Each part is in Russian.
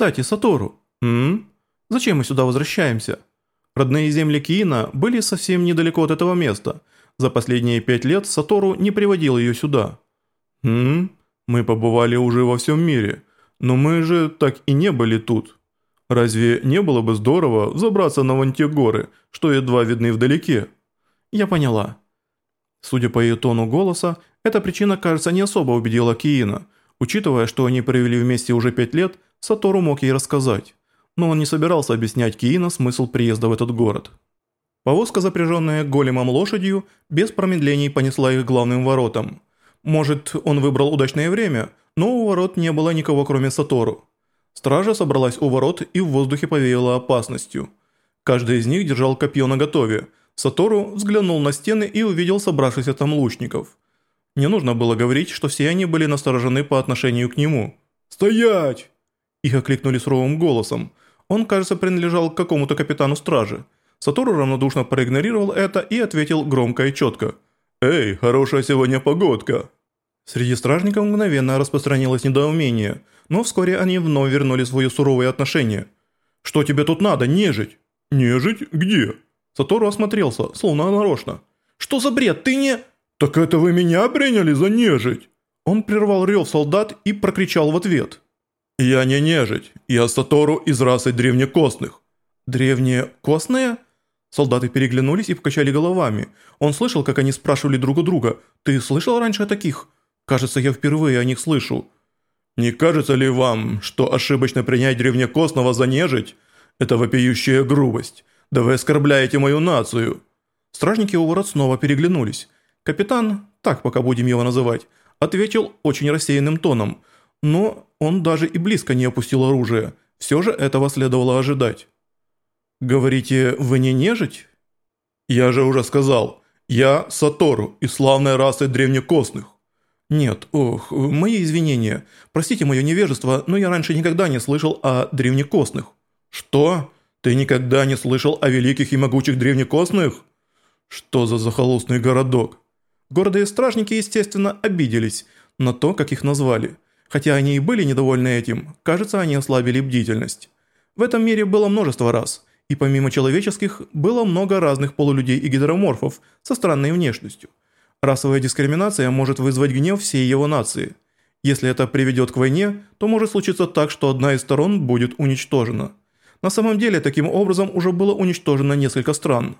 Кстати, Сатору. М? Зачем мы сюда возвращаемся? Родные земли Киина были совсем недалеко от этого места. За последние пять лет Сатору не приводил ее сюда. М? Мы побывали уже во всем мире, но мы же так и не были тут. Разве не было бы здорово забраться на вон те горы, что едва видны вдалеке? Я поняла. Судя по ее тону голоса, эта причина, кажется, не особо убедила Киина. Учитывая, что они провели вместе уже пять лет, Сатору мог ей рассказать. Но он не собирался объяснять Киина смысл приезда в этот город. Повозка, запряженная големом лошадью, без промедлений понесла их к главным воротам. Может, он выбрал удачное время, но у ворот не было никого кроме Сатору. Стража собралась у ворот и в воздухе повеяла опасностью. Каждый из них держал копье наготове – Сатору взглянул на стены и увидел собравшихся там лучников. Не нужно было говорить, что все они были насторожены по отношению к нему. «Стоять!» Их окликнули суровым голосом. Он, кажется, принадлежал к какому-то капитану стражи. Сатору равнодушно проигнорировал это и ответил громко и четко. «Эй, хорошая сегодня погодка!» Среди стражников мгновенно распространилось недоумение, но вскоре они вновь вернули свое суровое отношение. «Что тебе тут надо, нежить?» «Нежить? Где?» Сатору осмотрелся, словно нарочно. «Что за бред? Ты не...» «Так это вы меня приняли за нежить?» Он прервал рев солдат и прокричал в ответ. «Я не нежить, я Сатору из расы древнекостных». «Древнекостные?» Солдаты переглянулись и покачали головами. Он слышал, как они спрашивали друг у друга. «Ты слышал раньше о таких?» «Кажется, я впервые о них слышу». «Не кажется ли вам, что ошибочно принять древнекостного за нежить – это вопиющая грубость? Да вы оскорбляете мою нацию!» Стражники у ворот снова переглянулись. Капитан, так пока будем его называть, ответил очень рассеянным тоном, но он даже и близко не опустил оружие. Все же этого следовало ожидать. «Говорите, вы не нежить?» «Я же уже сказал, я Сатору из славной расы древнекостных». «Нет, ох, мои извинения. Простите мое невежество, но я раньше никогда не слышал о древнекостных». «Что?» Ты никогда не слышал о великих и могучих древнекосных? Что за захолустный городок? Гордые стражники, естественно, обиделись на то, как их назвали. Хотя они и были недовольны этим, кажется, они ослабили бдительность. В этом мире было множество рас, и помимо человеческих, было много разных полулюдей и гидроморфов со странной внешностью. Расовая дискриминация может вызвать гнев всей его нации. Если это приведет к войне, то может случиться так, что одна из сторон будет уничтожена. На самом деле, таким образом уже было уничтожено несколько стран.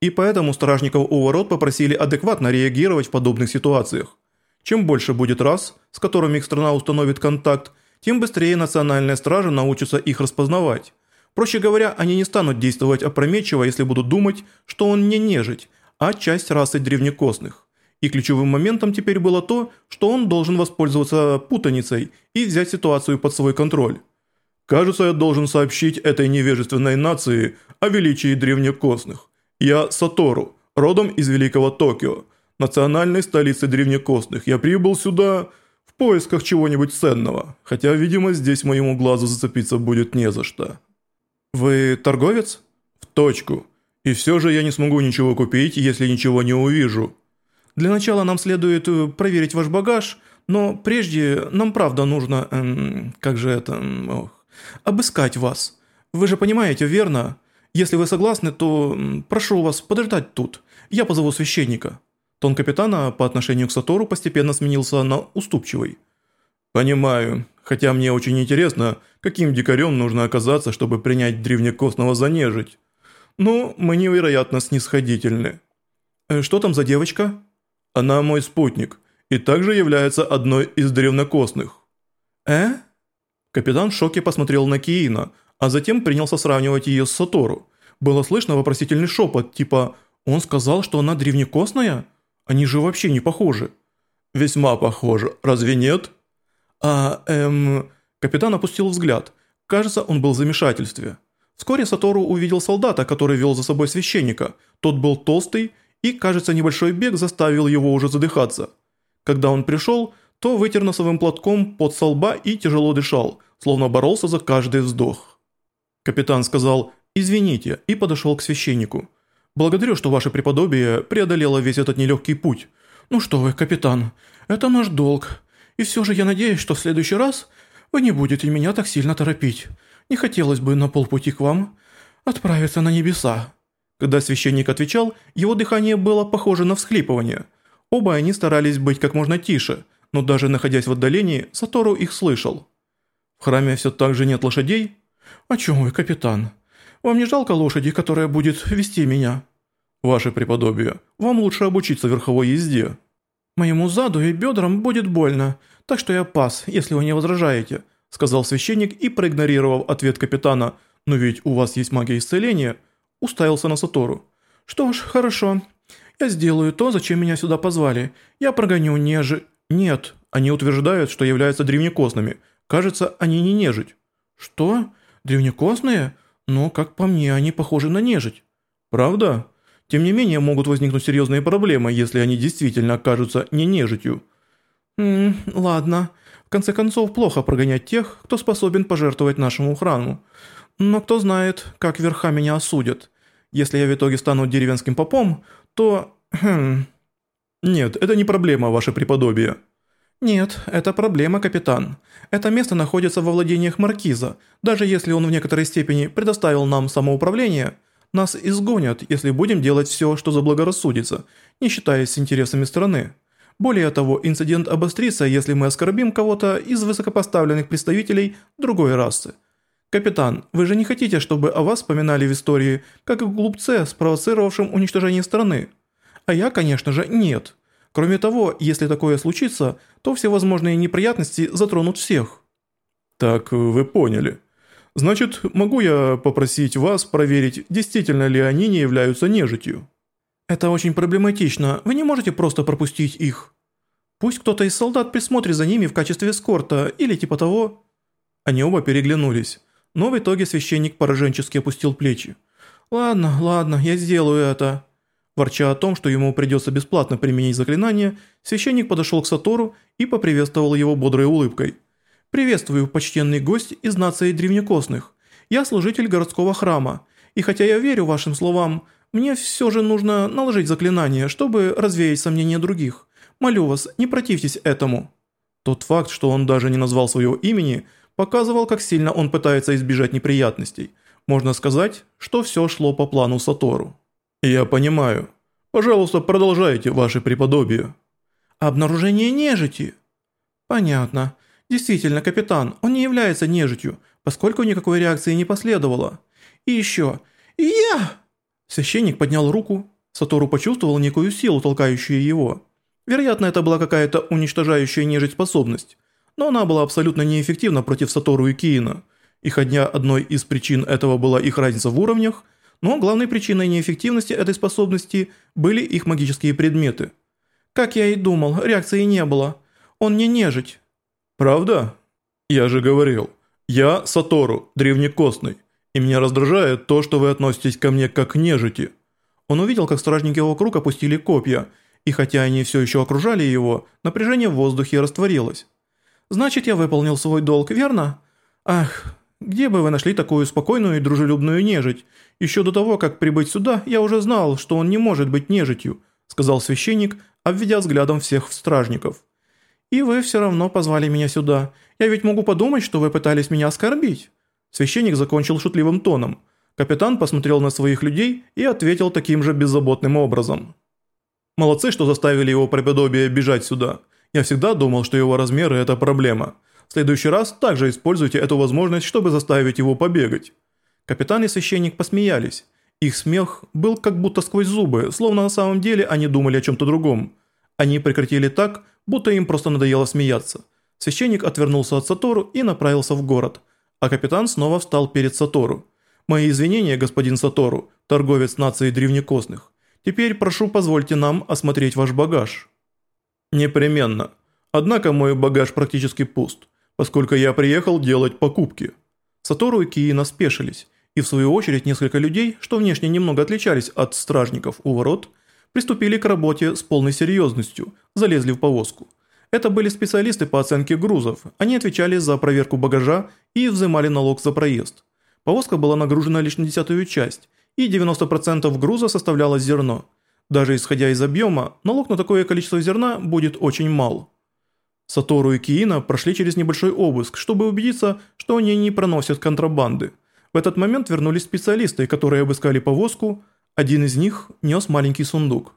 И поэтому стражников у ворот попросили адекватно реагировать в подобных ситуациях. Чем больше будет рас, с которыми их страна установит контакт, тем быстрее национальная стража научится их распознавать. Проще говоря, они не станут действовать опрометчиво, если будут думать, что он не нежить, а часть расы древнекосных. И ключевым моментом теперь было то, что он должен воспользоваться путаницей и взять ситуацию под свой контроль. Кажется, я должен сообщить этой невежественной нации о величии древнекостных. Я Сатору, родом из Великого Токио, национальной столицы древнекостных. Я прибыл сюда в поисках чего-нибудь ценного, хотя, видимо, здесь моему глазу зацепиться будет не за что. Вы торговец? В точку. И все же я не смогу ничего купить, если ничего не увижу. Для начала нам следует э, проверить ваш багаж, но прежде нам правда нужно... Эм, как же это... Ох обыскать вас. Вы же понимаете, верно? Если вы согласны, то прошу вас подождать тут. Я позову священника». Тон капитана по отношению к Сатору постепенно сменился на уступчивый. «Понимаю, хотя мне очень интересно, каким дикарем нужно оказаться, чтобы принять древнекостного за нежить. Но мы невероятно снисходительны». «Э, «Что там за девочка?» «Она мой спутник и также является одной из древнокостных». «Э?» Капитан в шоке посмотрел на Киина, а затем принялся сравнивать ее с Сатору. Было слышно вопросительный шепот, типа «Он сказал, что она древнекосная? Они же вообще не похожи». «Весьма похожи, разве нет?» «А, эм...» Капитан опустил взгляд. Кажется, он был в замешательстве. Вскоре Сатору увидел солдата, который вел за собой священника. Тот был толстый, и, кажется, небольшой бег заставил его уже задыхаться. Когда он пришел, то вытер носовым платком под со лба и тяжело дышал, словно боролся за каждый вздох. Капитан сказал «Извините» и подошел к священнику. «Благодарю, что ваше преподобие преодолело весь этот нелегкий путь. Ну что вы, капитан, это наш долг. И все же я надеюсь, что в следующий раз вы не будете меня так сильно торопить. Не хотелось бы на полпути к вам отправиться на небеса». Когда священник отвечал, его дыхание было похоже на всхлипывание. Оба они старались быть как можно тише, но даже находясь в отдалении, Сатору их слышал. «В храме все так же нет лошадей?» «О чем вы, капитан? Вам не жалко лошади, которая будет вести меня?» «Ваше преподобие, вам лучше обучиться верховой езде». «Моему заду и бедрам будет больно, так что я пас, если вы не возражаете», сказал священник и, проигнорировав ответ капитана «Но ведь у вас есть магия исцеления», уставился на Сатору. «Что ж, хорошо. Я сделаю то, зачем меня сюда позвали. Я прогоню нежи...» «Нет, они утверждают, что являются древнекостными. Кажется, они не нежить». «Что? Древнекостные? Но, как по мне, они похожи на нежить». «Правда?» Тем не менее, могут возникнуть серьезные проблемы, если они действительно окажутся не нежитью. «Ммм, ладно. В конце концов, плохо прогонять тех, кто способен пожертвовать нашему храму. Но кто знает, как верха меня осудят. Если я в итоге стану деревенским попом, то... Хм... Нет, это не проблема, ваше преподобие. Нет, это проблема, капитан. Это место находится во владениях маркиза. Даже если он в некоторой степени предоставил нам самоуправление, нас изгонят, если будем делать все, что заблагорассудится, не считаясь с интересами страны. Более того, инцидент обострится, если мы оскорбим кого-то из высокопоставленных представителей другой расы. «Капитан, вы же не хотите, чтобы о вас вспоминали в истории, как о глупце, спровоцировавшем уничтожение страны? А я, конечно же, нет. Кроме того, если такое случится, то все возможные неприятности затронут всех». «Так вы поняли. Значит, могу я попросить вас проверить, действительно ли они не являются нежитью?» «Это очень проблематично, вы не можете просто пропустить их. Пусть кто-то из солдат присмотрит за ними в качестве эскорта или типа того». Они оба переглянулись. Но в итоге священник пораженчески опустил плечи. «Ладно, ладно, я сделаю это». Ворча о том, что ему придется бесплатно применить заклинание, священник подошел к Сатору и поприветствовал его бодрой улыбкой. «Приветствую, почтенный гость из нации древнекосных. Я служитель городского храма, и хотя я верю вашим словам, мне все же нужно наложить заклинание, чтобы развеять сомнения других. Молю вас, не противьтесь этому». Тот факт, что он даже не назвал своего имени – показывал, как сильно он пытается избежать неприятностей. Можно сказать, что все шло по плану Сатору. «Я понимаю. Пожалуйста, продолжайте, ваше преподобие». «Обнаружение нежити». «Понятно. Действительно, капитан, он не является нежитью, поскольку никакой реакции не последовало. И еще... Я...» Священник поднял руку. Сатору почувствовал некую силу, толкающую его. Вероятно, это была какая-то уничтожающая нежить способность но она была абсолютно неэффективна против Сатору и Киина. И хотя одной из причин этого была их разница в уровнях, но главной причиной неэффективности этой способности были их магические предметы. Как я и думал, реакции не было. Он не нежить. Правда? Я же говорил. Я Сатору, древнекостный, и меня раздражает то, что вы относитесь ко мне как к нежити. Он увидел, как стражники вокруг опустили копья, и хотя они все еще окружали его, напряжение в воздухе растворилось. Значит, я выполнил свой долг, верно? Ах, где бы вы нашли такую спокойную и дружелюбную нежить? Еще до того, как прибыть сюда, я уже знал, что он не может быть нежитью», сказал священник, обведя взглядом всех стражников. «И вы все равно позвали меня сюда. Я ведь могу подумать, что вы пытались меня оскорбить». Священник закончил шутливым тоном. Капитан посмотрел на своих людей и ответил таким же беззаботным образом. «Молодцы, что заставили его преподобие бежать сюда. Я всегда думал, что его размеры – это проблема. В следующий раз также используйте эту возможность, чтобы заставить его побегать». Капитан и священник посмеялись. Их смех был как будто сквозь зубы, словно на самом деле они думали о чем-то другом. Они прекратили так, будто им просто надоело смеяться. Священник отвернулся от Сатору и направился в город, а капитан снова встал перед Сатору. «Мои извинения, господин Сатору, торговец нации древнекостных. Теперь прошу позвольте нам осмотреть ваш багаж». «Непременно. Однако мой багаж практически пуст, поскольку я приехал делать покупки». Сатору и Киина спешились, и в свою очередь несколько людей, что внешне немного отличались от стражников у ворот, приступили к работе с полной серьезностью, залезли в повозку. Это были специалисты по оценке грузов, они отвечали за проверку багажа и взимали налог за проезд. Повозка была нагружена лишь на десятую часть, и 90% груза составляло зерно – даже исходя из объема, налог на такое количество зерна будет очень мал. Сатору и Киина прошли через небольшой обыск, чтобы убедиться, что они не проносят контрабанды. В этот момент вернулись специалисты, которые обыскали повозку. Один из них нес маленький сундук.